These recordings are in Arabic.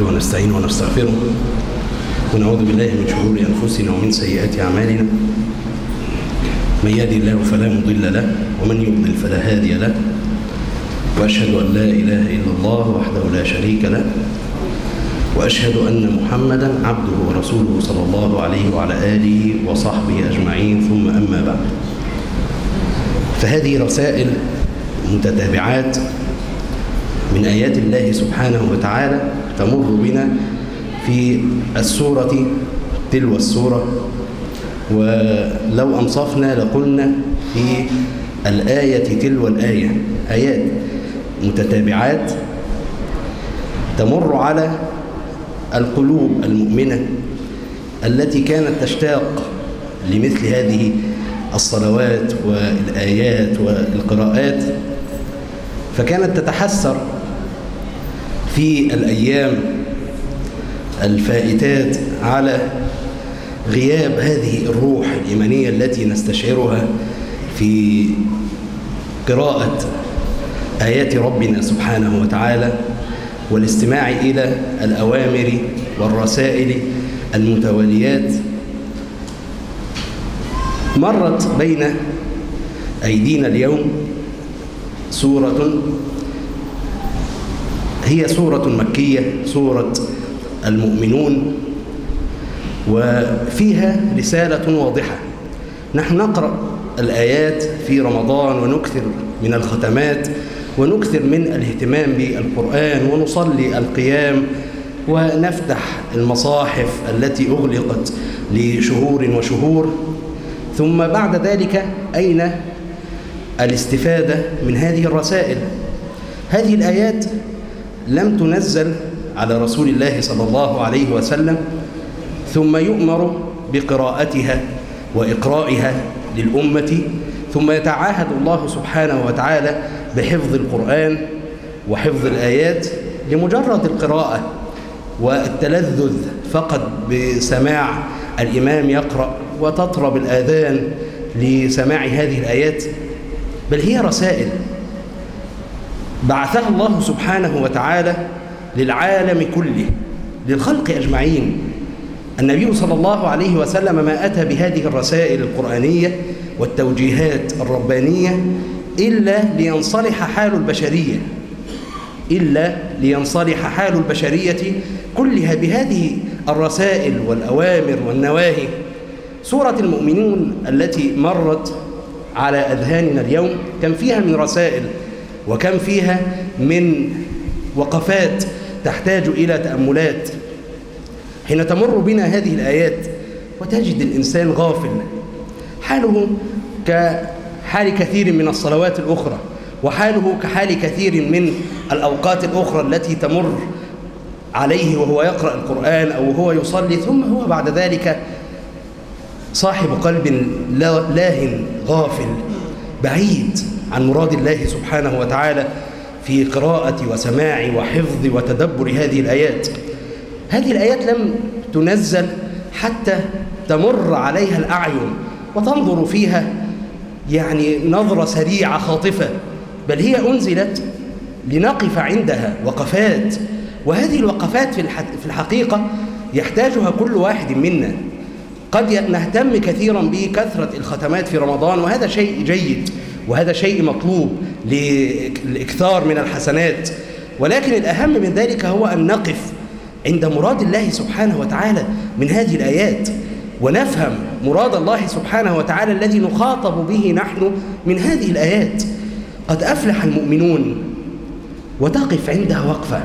نحمده ونستعينه ونستغفره ونعوذ بالله من شرور أنفسنا ومن سيئات أعمالنا. من يهدي الله فلا مضل له ومن يضلل فلا هادي له. وأشهد أن لا إله إلا الله وحده لا شريك له. وأشهد أن محمدا عبده ورسوله صلى الله عليه وعلى آله وصحبه أجمعين. ثم أما بعد. فهذه رسائل متتابعات من آيات الله سبحانه وتعالى تمر بنا في السورة تلو السورة. ولو أنصفنا لقلنا في الآية تلو الآية. آيات متتابعات تمر على القلوب المؤمنة التي كانت تشتاق لمثل هذه الصلوات والآيات والقراءات. فكانت تتحسر في الأيام الفائتات على غياب هذه الروح الإيمانية التي نستشعرها في قراءة آيات ربنا سبحانه وتعالى والاستماع إلى الأوامر والرسائل المتواليات مرت بين أيدينا اليوم سورة هي سورة مكية سورة المؤمنون وفيها رسالة واضحة. نحن نقرأ الآيات في رمضان ونكثر من الختمات ونكثر من الاهتمام بالقرآن ونصلي القيام ونفتح المصاحف التي أغلقت لشهور وشهور. ثم بعد ذلك أين الاستفادة من هذه الرسائل؟ هذه الآيات لم تنزل على رسول الله صلى الله عليه وسلم ثم يؤمر بقراءتها وإقرائها للأمة ثم يتعاهد الله سبحانه وتعالى بحفظ القرآن وحفظ الآيات لمجرد القراءة والتلذذ فقط بسماع الإمام يقرأ وتطرب الآذان لسماع هذه الآيات بل هي رسائل بعثها الله سبحانه وتعالى للعالم كله للخلق أجمعين. النبي صلى الله عليه وسلم ما أتى بهذه الرسائل القرآنية والتوجيهات الربانية إلا لينصلح حال البشرية إلا لينصلح حال البشرية كلها بهذه الرسائل والأوامر والنواهي. سورة المؤمنون التي مرت على أذهاننا اليوم كم فيها من رسائل وكم فيها من وقفات تحتاج إلى تأملات. حين تمر بنا هذه الآيات وتجد الإنسان غافل. حاله كحال كثير من الصلوات الأخرى وحاله كحال كثير من الأوقات الأخرى التي تمر عليه وهو يقرأ القرآن أو هو يصلي ثم هو بعد ذلك صاحب قلب لاه غافل بعيد. عن مراد الله سبحانه وتعالى في قراءة وسماع وحفظ وتدبر هذه الآيات. هذه الآيات لم تنزل حتى تمر عليها الأعين وتنظر فيها يعني نظرة سريعة خاطفة بل هي أنزلت لنقف عندها وقفات وهذه الوقفات في الحقيقة يحتاجها كل واحد منا. قد نهتم كثيرا بكثرة الختمات في رمضان وهذا شيء جيد. وهذا شيء مطلوب للإكثار من الحسنات. ولكن الأهم من ذلك هو أن نقف عند مراد الله سبحانه وتعالى من هذه الآيات ونفهم مراد الله سبحانه وتعالى الذي نخاطب به نحن من هذه الآيات. قد أفلح المؤمنون وتقف عندها وقفة.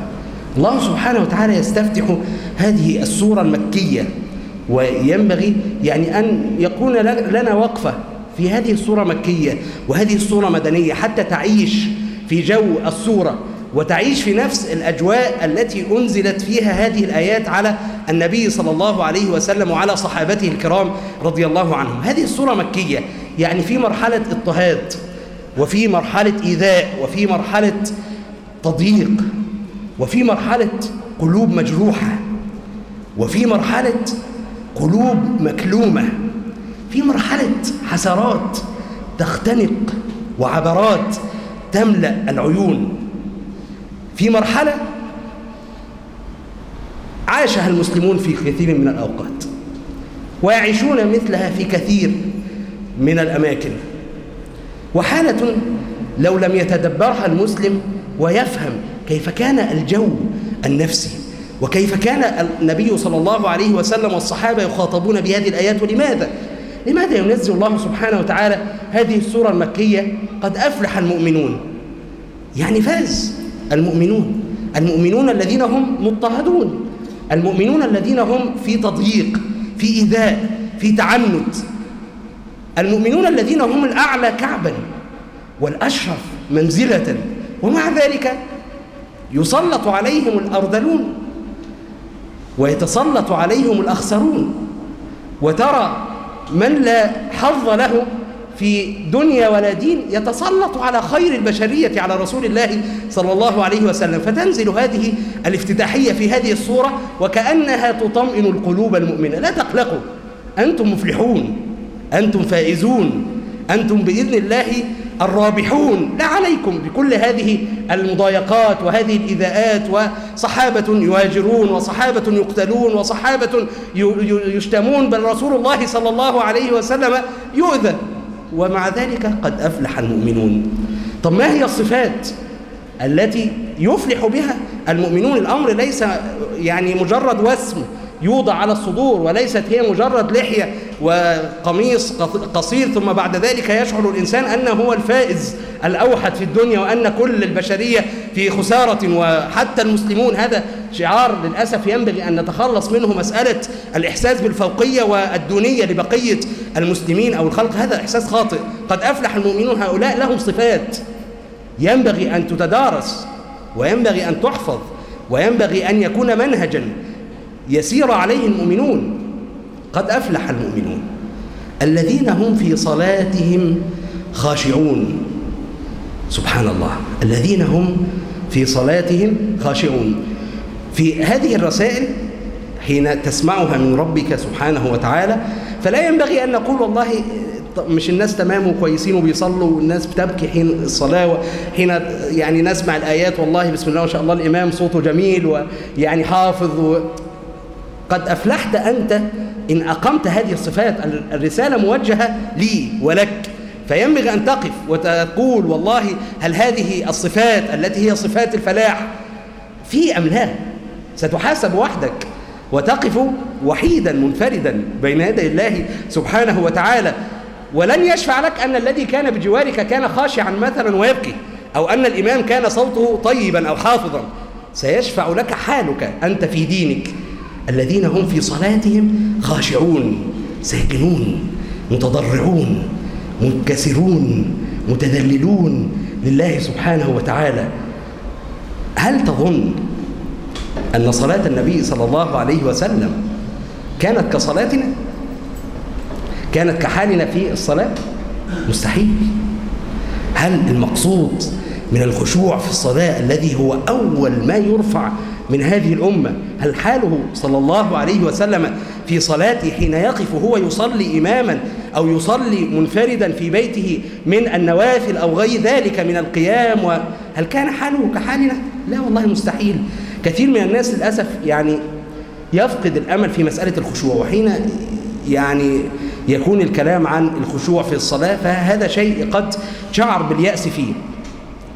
الله سبحانه وتعالى يستفتح هذه السورة المكية وينبغي يعني أن يكون لنا وقفة في هذه الصورة مكية وهذه الصورة مدنية حتى تعيش في جو الصورة وتعيش في نفس الأجواء التي أنزلت فيها هذه الآيات على النبي صلى الله عليه وسلم وعلى صحابته الكرام رضي الله عنهم. هذه الصورة مكية يعني في مرحلة اضطهاد وفي مرحلة إيذاء وفي مرحلة تضييق وفي مرحلة قلوب مجروحة وفي مرحلة قلوب مكلومة. في مرحلة حسرات تختنق وعبرات تملأ العيون في مرحلة عاشها المسلمون في كثير من الأوقات ويعيشون مثلها في كثير من الأماكن وحالة لو لم يتدبرها المسلم ويفهم كيف كان الجو النفسي وكيف كان النبي صلى الله عليه وسلم والصحابة يخاطبون بهذه الآيات ولماذا؟ لماذا ينزل الله سبحانه وتعالى هذه السورة المكية؟ قد أفلح المؤمنون. يعني فاز المؤمنون. المؤمنون الذين هم مضطهدون. المؤمنون الذين هم في تضييق في إيذاء في تعنت. المؤمنون الذين هم الأعلى كعبا والأشرف منزلة. ومع ذلك يسلط عليهم الأرذلون ويتسلط عليهم الأخسرون. وترى من لا حظ له في دنيا ولا دين يتسلط على خير البشرية على رسول الله صلى الله عليه وسلم. فتنزل هذه الافتتاحية في هذه الصورة وكأنها تطمئن القلوب المؤمنة. لا تقلقوا أنتم مفلحون أنتم فائزون أنتم بإذن الله الرابحون. لا عليكم بكل هذه المضايقات وهذه الإذاءات وصحابة يهاجرون وصحابة يقتلون وصحابة يشتمون بل رسول الله صلى الله عليه وسلم يؤذى. ومع ذلك قد أفلح المؤمنون. طب ما هي الصفات التي يفلح بها المؤمنون؟ الأمر ليس يعني مجرد وسم. يوضع على الصدور وليست هي مجرد لحية وقميص قصير ثم بعد ذلك يشعر الإنسان أنه هو الفائز الأوحد في الدنيا وأن كل البشرية في خسارة وحتى المسلمون. هذا شعار للأسف ينبغي أن نتخلص منه مسألة الإحساس بالفوقية والدونية لبقية المسلمين أو الخلق. هذا إحساس خاطئ. قد أفلح المؤمنون هؤلاء لهم صفات ينبغي أن تتدارس وينبغي أن تحفظ وينبغي أن يكون منهجا يسير عليه المؤمنون. قد أفلح المؤمنون. الذين هم في صلاتهم خاشعون. سبحان الله. الذين هم في صلاتهم خاشعون. في هذه الرسائل حين تسمعها من ربك سبحانه وتعالى فلا ينبغي أن نقول والله مش الناس تمام وكويسين وبيصلوا والناس بتبكي حين الصلاة وحين يعني نسمع الآيات والله بسم الله ما شاء الله الإمام صوته جميل ويعني حافظ و قد أفلحت أنت إن أقمت هذه الصفات الرسالة موجهة لي ولك. فينبغي أن تقف وتقول والله هل هذه الصفات التي هي صفات الفلاح في أم لا؟ ستحاسب وحدك. وتقف وحيدا منفردا بين يدي الله سبحانه وتعالى. ولن يشفع لك أن الذي كان بجوارك كان خاشعا مثلا ويبكي أو أن الإمام كان صوته طيبا أو حافظا. سيشفع لك حالك أنت في دينك. الذين هم في صلاتهم خاشعون ساكنون متضرعون منكسرون متذللون لله سبحانه وتعالى. هل تظن أن صلاة النبي صلى الله عليه وسلم كانت كصلاتنا؟ كانت كحالنا في الصلاة؟ مستحيل. هل المقصود من الخشوع في الصلاة الذي هو أول ما يرفع من هذه الأمة هل حاله صلى الله عليه وسلم في صلاته حين يقف هو يصلي إماما أو يصلي منفردا في بيته من النوافل أو غير ذلك من القيام هل كان حاله كحالنا؟ لا والله مستحيل. كثير من الناس للأسف يعني يفقد الأمل في مسألة الخشوع وحين يعني يكون الكلام عن الخشوع في الصلاة فهذا شيء قد شعر باليأس فيه.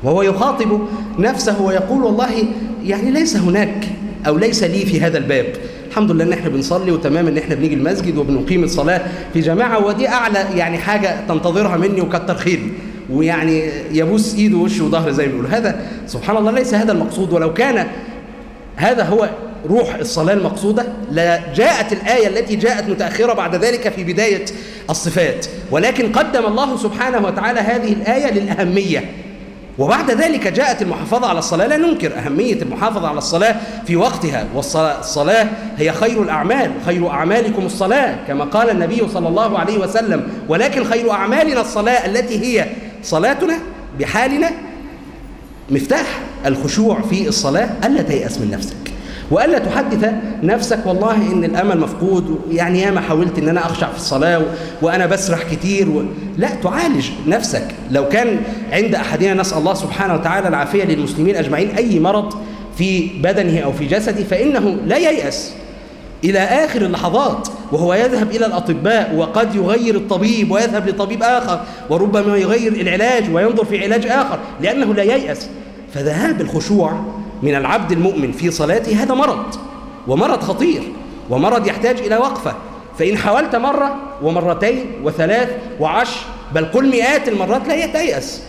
وهو يخاطب نفسه ويقول والله يعني ليس هناك أو ليس لي في هذا الباب. الحمد لله إن إحنا بنصلي وتمام إن إحنا بنيجي المسجد وبنقيم الصلاة في جماعة ودي أعلى يعني حاجة تنتظرها مني وكتر خيري. ويعني يبوس ايده ووشه وظهره زي ما بيقولوا. هذا سبحان الله ليس هذا المقصود ولو كان هذا هو روح الصلاة المقصودة لا جاءت الآية التي جاءت متأخرة بعد ذلك في بداية الصفات. ولكن قدم الله سبحانه وتعالى هذه الآية للأهمية. وبعد ذلك جاءت المحافظة على الصلاة لا ننكر أهمية المحافظة على الصلاة في وقتها. والصلاة هي خير الأعمال خير أعمالكم الصلاة كما قال النبي صلى الله عليه وسلم. ولكن خير أعمالنا الصلاة التي هي صلاتنا بحالنا مفتاح الخشوع في الصلاة ألا تيأس من نفسك. وألا تحدث نفسك والله إن الأمل مفقود يعني ياما حاولت إن أنا أخشع في الصلاة وأنا بسرح كتير و... لا تعالج نفسك. لو كان عند أحدنا نسأل الله سبحانه وتعالى العافية للمسلمين أجمعين أي مرض في بدنه أو في جسده فإنه لا ييأس. إلى آخر اللحظات وهو يذهب إلى الأطباء وقد يغير الطبيب ويذهب لطبيب آخر وربما يغير العلاج وينظر في علاج آخر لأنه لا ييأس. فذهاب الخشوع من العبد المؤمن في صلاته هذا مرض ومرض خطير ومرض يحتاج إلى وقفة. فإن حاولت مرة ومرتين وثلاث وعشر بل قل مئات المرات لا يتيأس.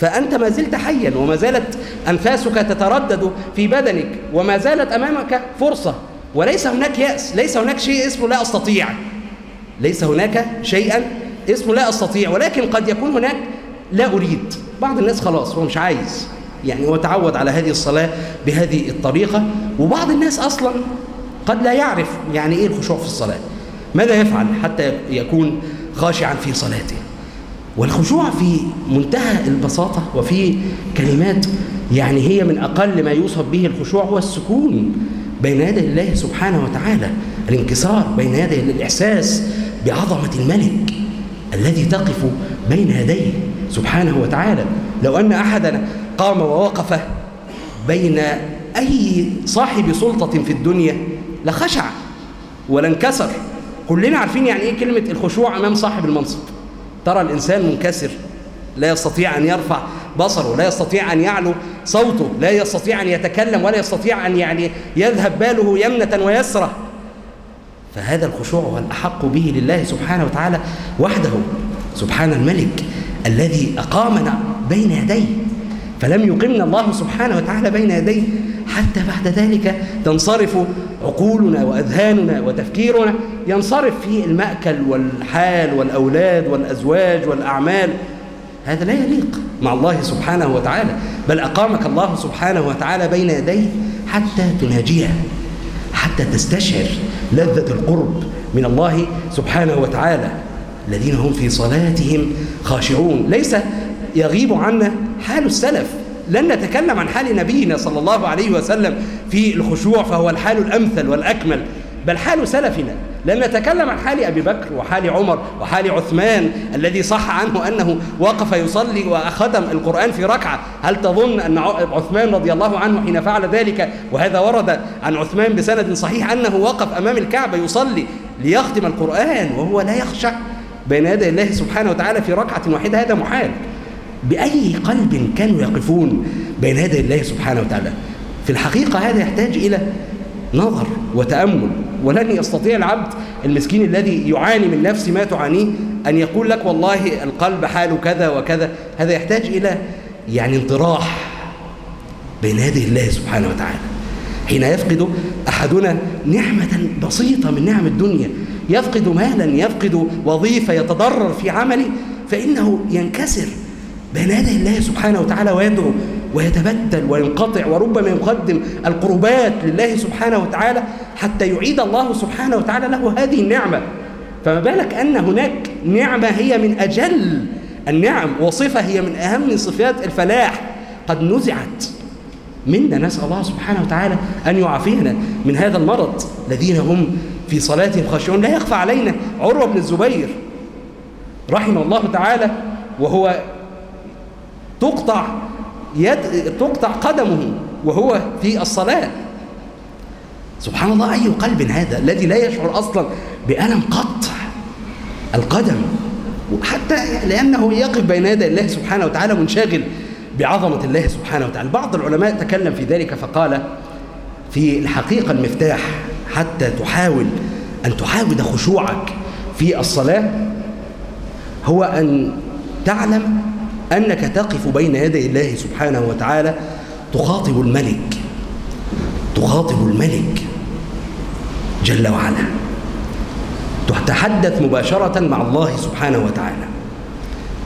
فأنت ما زلت حيا وما زالت أنفاسك تتردد في بدنك وما زالت أمامك فرصة. وليس هناك يأس ليس هناك شيء اسمه لا أستطيع. ليس هناك شيئا اسمه لا أستطيع ولكن قد يكون هناك لا أريد. بعض الناس خلاص هو مش عايز. يعني هو تعود على هذه الصلاة بهذه الطريقة وبعض الناس أصلا قد لا يعرف يعني إيه الخشوع في الصلاة. ماذا يفعل حتى يكون خاشعا في صلاته؟ والخشوع في منتهى البساطة وفي كلمات يعني هي من أقل ما يوصف به الخشوع هو السكون بين يدي الله سبحانه وتعالى الانكسار بين يدي الإحساس بعظمة الملك الذي تقف بين يديه سبحانه وتعالى. لو أن أحدنا قام ووقف بين أي صاحب سلطة في الدنيا لخشع ولانكسر. كلنا عارفين يعني إيه كلمة الخشوع أمام صاحب المنصب. ترى الإنسان منكسر لا يستطيع أن يرفع بصره لا يستطيع أن يعلو صوته لا يستطيع أن يتكلم ولا يستطيع أن يعني يذهب باله يمنة ويسرة. فهذا الخشوع هو الأحق به لله سبحانه وتعالى وحده. سبحان الملك الذي أقامنا بين يديه. فلم يقمنا الله سبحانه وتعالى بين يديه. حتى بعد ذلك تنصرف عقولنا وأذهاننا وتفكيرنا ينصرف في المأكل والحال والأولاد والأزواج والأعمال. هذا لا يليق مع الله سبحانه وتعالى بل أقامك الله سبحانه وتعالى بين يديه حتى تناجيه حتى تستشعر لذة القرب من الله سبحانه وتعالى. الذين هم في صلاتهم خاشعون. ليس يغيب عنا حال السلف. لن نتكلم عن حال نبينا صلى الله عليه وسلم في الخشوع فهو الحال الأمثل والأكمل بل حال سلفنا. لن نتكلم عن حال أبي بكر وحال عمر وحال عثمان الذي صح عنه أنه وقف يصلي وختم القرآن في ركعة. هل تظن أن عثمان رضي الله عنه حين فعل ذلك؟ وهذا ورد عن عثمان بسند صحيح أنه وقف أمام الكعبة يصلي ليختم القرآن وهو لا يخشع بين يدي الله سبحانه وتعالى في ركعة واحدة. هذا محال. بأي قلب كانوا يقفون بين يدي الله سبحانه وتعالى. في الحقيقة هذا يحتاج إلى نظر وتأمل ولن يستطيع العبد المسكين الذي يعاني من نفس ما تعانيه أن يقول لك والله القلب حاله كذا وكذا. هذا يحتاج إلى يعني انطراح بين يدي الله سبحانه وتعالى. حين يفقد أحدنا نعمة بسيطة من نعم الدنيا يفقد مالا يفقد وظيفة يتضرر في عمله فإنه ينكسر. بين يدي الله سبحانه وتعالى ويدعو ويتبدل وينقطع وربما يقدم القربات لله سبحانه وتعالى حتى يعيد الله سبحانه وتعالى له هذه النعمة. فما بالك أن هناك نعمة هي من أجل النعم وصفة هي من أهم صفات الفلاح. قد نزعت منا نسأل الله سبحانه وتعالى أن يعافينا من هذا المرض. الذين هم في صلاتهم خاشعون. لا يخفى علينا عروة بن الزبير رحمه الله تعالى وهو تقطع يد تقطع قدمه وهو في الصلاة. سبحان الله أي قلب هذا الذي لا يشعر أصلا بألم قطع القدم؟ حتى لأنه يقف بين يدي الله سبحانه وتعالى منشغل بعظمة الله سبحانه وتعالى. بعض العلماء تكلم في ذلك فقال في الحقيقة المفتاح حتى تحاول أن تعاود خشوعك في الصلاة هو أن تعلم أنك تقف بين يدي الله سبحانه وتعالى تخاطب الملك. تخاطب الملك جل وعلا. تتحدث مباشرة مع الله سبحانه وتعالى.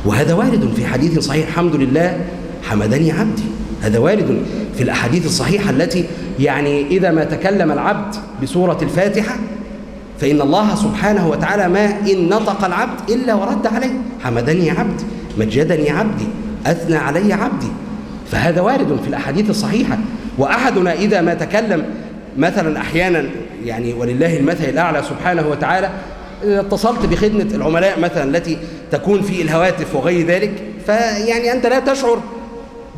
وهذا وارد في حديث صحيح الحمد لله حمدني عبدي. هذا وارد في الأحاديث الصحيحة التي يعني إذا ما تكلم العبد بسورة الفاتحة فإن الله سبحانه وتعالى ما إن نطق العبد إلا ورد عليه. حمدني عبدي. مجدني عبدي أثنى علي عبدي. فهذا وارد في الأحاديث الصحيحة. وأحدنا إذا ما تكلم مثلا أحيانا يعني ولله المثل الأعلى سبحانه وتعالى اتصلت بخدمة العملاء مثلا التي تكون في الهواتف وغير ذلك. فيعني أنت لا تشعر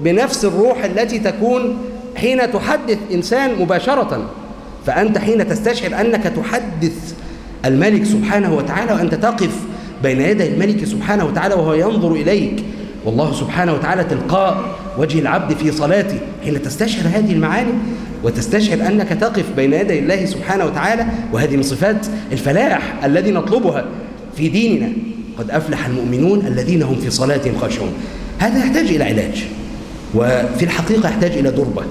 بنفس الروح التي تكون حين تحدث إنسان مباشرة. فأنت حين تستشعر أنك تحدث الملك سبحانه وتعالى وأنت تقف بين يدي الملك سبحانه وتعالى وهو ينظر إليك. والله سبحانه وتعالى تلقاء وجه العبد في صلاته. حين تستشعر هذه المعاني وتستشعر أنك تقف بين يدي الله سبحانه وتعالى وهذه من صفات الفلاح الذي نطلبها في ديننا. قد أفلح المؤمنون الذين هم في صلاتهم خاشعون. هذا يحتاج إلى علاج. وفي الحقيقة يحتاج إلى دربة.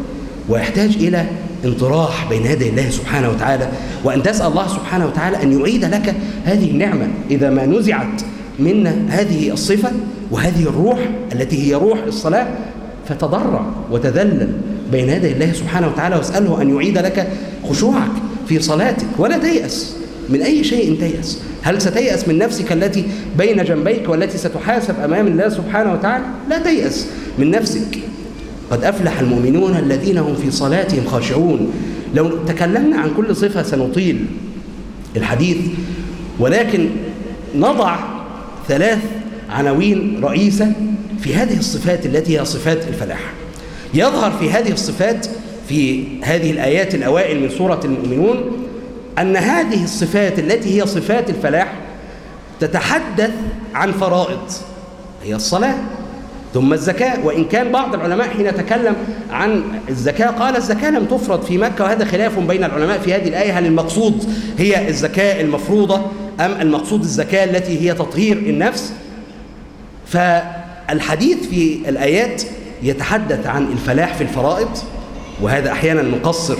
ويحتاج إلى انطراح بين يدي الله سبحانه وتعالى وأن تسأل الله سبحانه وتعالى أن يعيد لك هذه النعمة إذا ما نزعت منا هذه الصفة وهذه الروح التي هي روح الصلاة. فتضرع وتذلل بين يدي الله سبحانه وتعالى واسأله أن يعيد لك خشوعك في صلاتك. ولا تيأس من أي شيء تيأس. هل ستيأس من نفسك التي بين جنبيك والتي ستحاسب أمام الله سبحانه وتعالى؟ لا تيأس من نفسك. قد أفلح المؤمنون الذين هم في صلاتهم خاشعون. لو تكلمنا عن كل صفة سنطيل الحديث ولكن نضع ثلاث عناوين رئيسة في هذه الصفات التي هي صفات الفلاح. يظهر في هذه الصفات في هذه الآيات الأوائل من سورة المؤمنون أن هذه الصفات التي هي صفات الفلاح تتحدث عن فرائض هي الصلاة ثم الزكاة وإن كان بعض العلماء حين تكلم عن الزكاة قال الزكاة لم تفرض في مكة وهذا خلاف بين العلماء في هذه الآية هل المقصود هي الزكاة المفروضة أم المقصود الزكاة التي هي تطهير النفس؟ فالحديث في الآيات يتحدث عن الفلاح في الفرائض وهذا أحيانا نقصر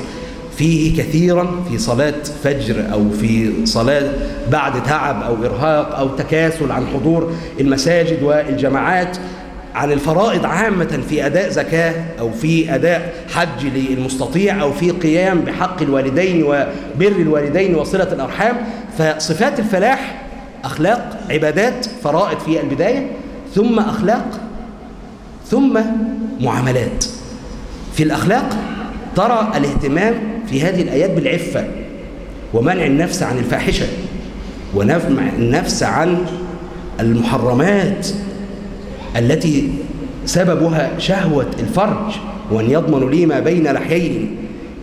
فيه كثيرا في صلاة فجر أو في صلاة بعد تعب أو إرهاق أو تكاسل عن حضور المساجد والجماعات. عن الفرائض عامة في أداء زكاة أو في أداء حج للمستطيع أو في قيام بحق الوالدين وبر الوالدين وصلة الأرحام فصفات الفلاح أخلاق عبادات فرائض في البداية ثم أخلاق ثم معاملات. في الأخلاق ترى الاهتمام في هذه الآيات بالعفة ومنع النفس عن الفاحشة ونمع النفس عن المحرمات. التي سببها شهوة الفرج وأن يضمن لي ما بين لحيين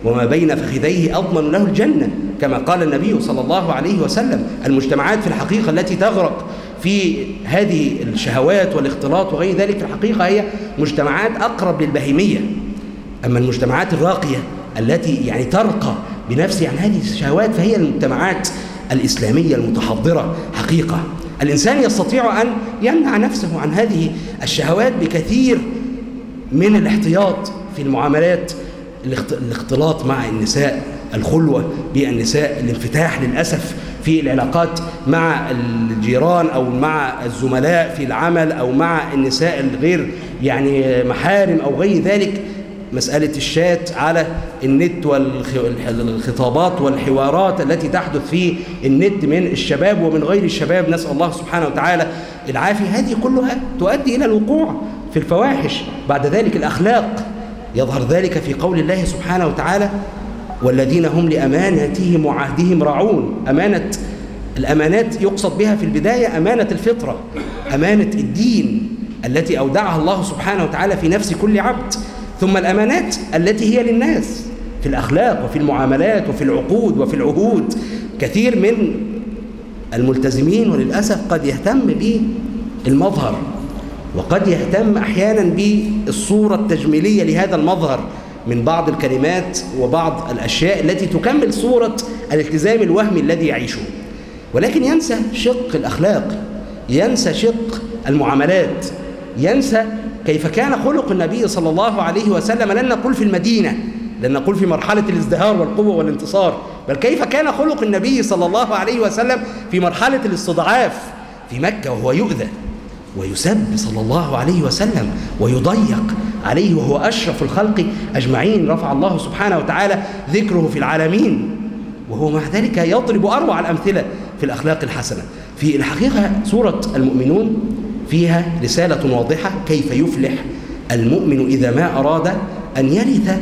وما بين فخذيه أضمن له الجنة. كما قال النبي صلى الله عليه وسلم المجتمعات في الحقيقة التي تغرق في هذه الشهوات والاختلاط وغير ذلك في الحقيقة هي مجتمعات أقرب للبهيمية. أما المجتمعات الراقية التي يعني ترقى بنفسها عن هذه الشهوات فهي المجتمعات الإسلامية المتحضرة حقيقة. الإنسان يستطيع أن يمنع نفسه عن هذه الشهوات بكثير من الاحتياط في المعاملات الاختلاط مع النساء الخلوة بالنساء الانفتاح للأسف في العلاقات مع الجيران أو مع الزملاء في العمل أو مع النساء الغير يعني محارم أو غير ذلك. مسألة الشات على النت والخطابات والحوارات التي تحدث في النت من الشباب ومن غير الشباب. نسأل الله سبحانه وتعالى العافية. هذه كلها تؤدي إلى الوقوع في الفواحش. بعد ذلك الأخلاق. يظهر ذلك في قول الله سبحانه وتعالى والذين هم لأماناتهم وعهدهم راعون. أمانة الأمانات يقصد بها في البداية أمانة الفطرة أمانة الدين التي أودعها الله سبحانه وتعالى في نفس كل عبد. ثم الأمانات التي هي للناس في الأخلاق وفي المعاملات وفي العقود وفي العهود. كثير من الملتزمين وللأسف قد يهتم بالمظهر وقد يهتم أحيانا بالصورة التجميلية لهذا المظهر من بعض الكلمات وبعض الأشياء التي تكمل صورة الالتزام الوهمي الذي يعيشه. ولكن ينسى شق الأخلاق ينسى شق المعاملات ينسى كيف كان خلق النبي صلى الله عليه وسلم لن نقول في المدينة لن نقول في مرحلة الازدهار والقوة والانتصار بل كيف كان خلق النبي صلى الله عليه وسلم في مرحلة الاستضعاف في مكة وهو يؤذى ويسب صلى الله عليه وسلم ويضيق عليه وهو أشرف الخلق أجمعين رفع الله سبحانه وتعالى ذكره في العالمين وهو مع ذلك يضرب أروع الأمثلة في الأخلاق الحسنة. في الحقيقة سورة المؤمنون فيها رسالة واضحة كيف يفلح المؤمن إذا ما أراد أن يرث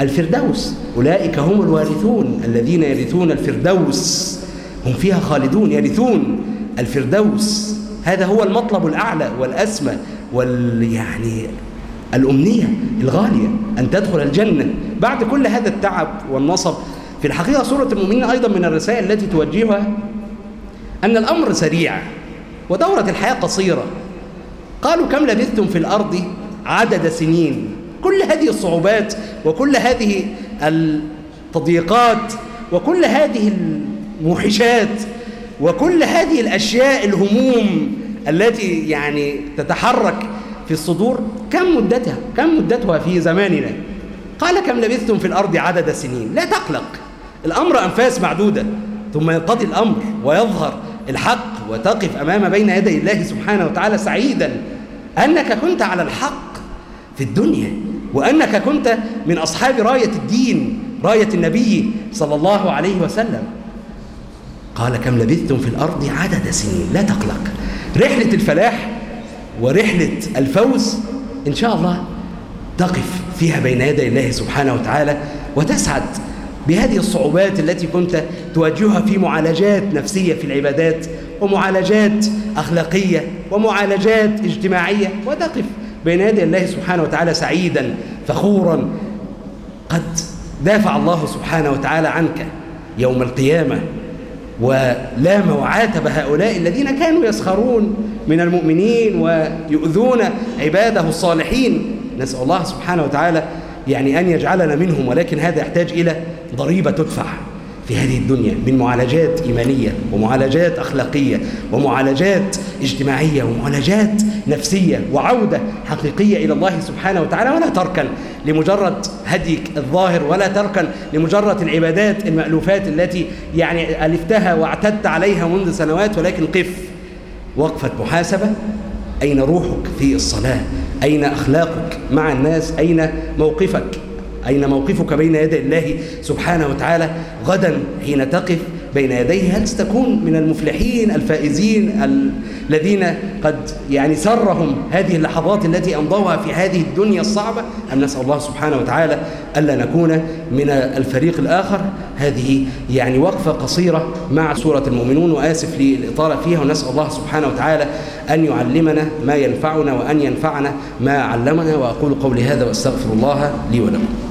الفردوس. أولئك هم الوارثون الذين يرثون الفردوس. هم فيها خالدون يرثون الفردوس. هذا هو المطلب الأعلى والأسمى وال يعني الأمنية الغالية أن تدخل الجنة. بعد كل هذا التعب والنصب في الحقيقة سورة المؤمنين أيضا من الرسائل التي توجهها أن الأمر سريع ودورة الحياة قصيرة. قالوا كم لبثتم في الأرض عدد سنين؟ كل هذه الصعوبات وكل هذه التضييقات وكل هذه الموحشات وكل هذه الأشياء الهموم التي يعني تتحرك في الصدور كم مدتها؟ كم مدتها في زماننا؟ قال كم لبثتم في الأرض عدد سنين؟ لا تقلق الأمر أنفاس معدودة ثم ينقضي الأمر ويظهر الحق وتقف أمام بين يدي الله سبحانه وتعالى سعيدا. أنك كنت على الحق في الدنيا وأنك كنت من أصحاب راية الدين راية النبي صلى الله عليه وسلم. قال كم لبثتم في الأرض عدد سنين؟ لا تقلق. رحلة الفلاح ورحلة الفوز إن شاء الله تقف فيها بين يدي الله سبحانه وتعالى وتسعد بهذه الصعوبات التي كنت تواجهها في معالجات نفسية في العبادات ومعالجات أخلاقية ومعالجات اجتماعية. وتقف بين يدي الله سبحانه وتعالى سعيدا فخورا. قد دافع الله سبحانه وتعالى عنك يوم القيامة ولام وعاتب هؤلاء الذين كانوا يسخرون من المؤمنين ويؤذون عباده الصالحين. نسأل الله سبحانه وتعالى يعني أن يجعلنا منهم ولكن هذا يحتاج إلى ضريبة تدفع. في هذه الدنيا من معالجات إيمانية ومعالجات أخلاقية ومعالجات اجتماعية ومعالجات نفسية وعودة حقيقية إلى الله سبحانه وتعالى ولا تركن لمجرد هديك الظاهر ولا تركن لمجرد العبادات المألوفات التي يعني ألفتها واعتدت عليها منذ سنوات ولكن قف. وقفة محاسبة. أين روحك في الصلاة؟ أين أخلاقك مع الناس؟ أين موقفك؟ أين موقفك بين يدي الله سبحانه وتعالى؟ غدا حين تقف بين يديه هل ستكون من المفلحين الفائزين الذين قد يعني سرهم هذه اللحظات التي أمضوها في هذه الدنيا الصعبة؟ أم نسأل الله سبحانه وتعالى ألا نكون من الفريق الآخر؟ هذه يعني وقفة قصيرة مع سورة المؤمنون وآسف للإطالة فيها ونسأل الله سبحانه وتعالى أن يعلمنا ما ينفعنا وأن ينفعنا ما علمنا وأقول قولي هذا وأستغفر الله لي ولكم.